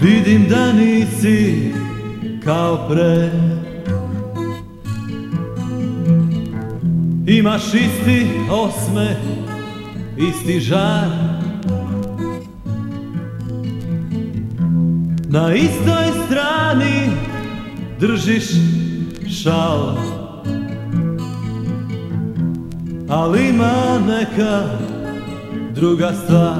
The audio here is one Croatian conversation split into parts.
Vidim da nisi kao pre. Imaš isti osme, isti žar. Na istoj strani držiš šal Ali ima neka druga stvar.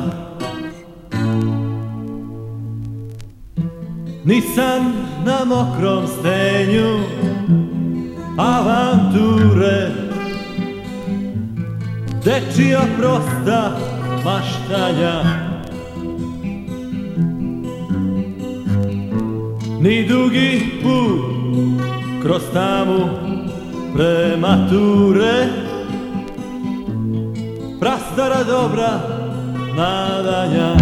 Nisam na mokrom stenju avanture. Dečija prosta maštanja. Ni dugi put kroz tamu premature Prastara dobra nadanja.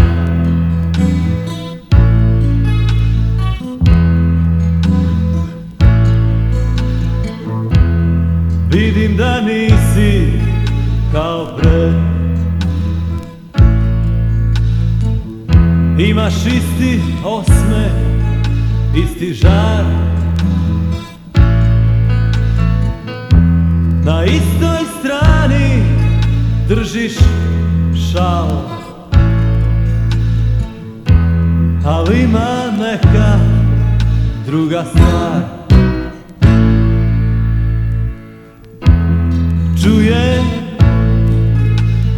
Vidim da nisi kao pre Imaš isti osme, isti žar držiš šal. Ali ima neka druga stvar. Czuję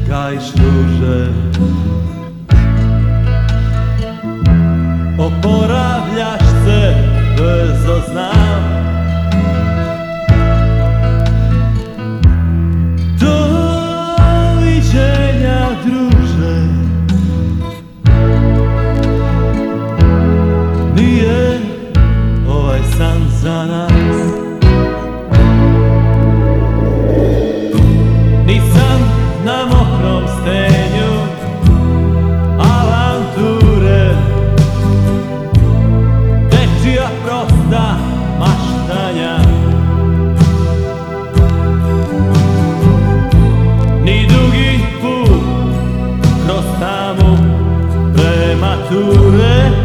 gajszturze Oporawiasz se bez oznam premature